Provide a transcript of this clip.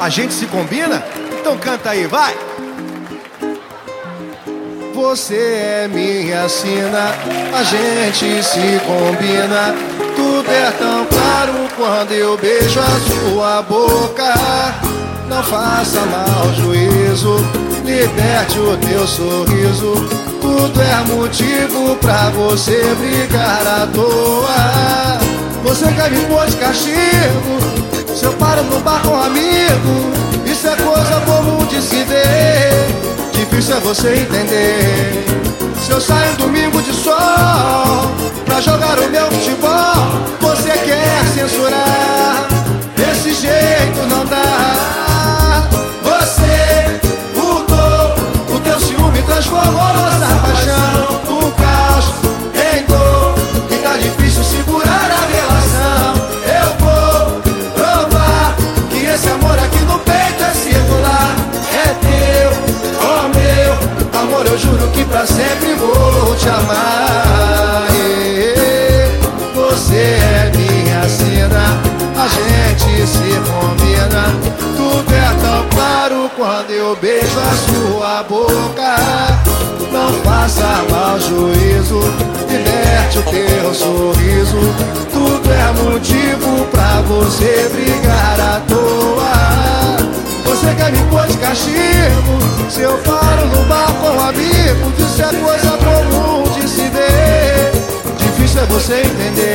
A gente se combina? Então canta aí, vai! Você é minha sina, a gente se combina. Tudo é tão claro quando eu beijo a sua boca. Não faça mal juízo, liberte o teu sorriso. Tudo é motivo pra você brigar à toa. Você quer me pôr de castigo, você entender. Se eu saio domingo de sol eu juro que pra sempre vou te amar. Você é minha sina, a gente se combina. Tudo é tão claro quando eu beijo a sua boca. Não faça mal juízo, liberte o teu sorriso. Tudo é motivo pra você brigar à toa. Castigo Se eu paro no bar com um amigo Isso é coisa comum de se ver. Difícil é você entender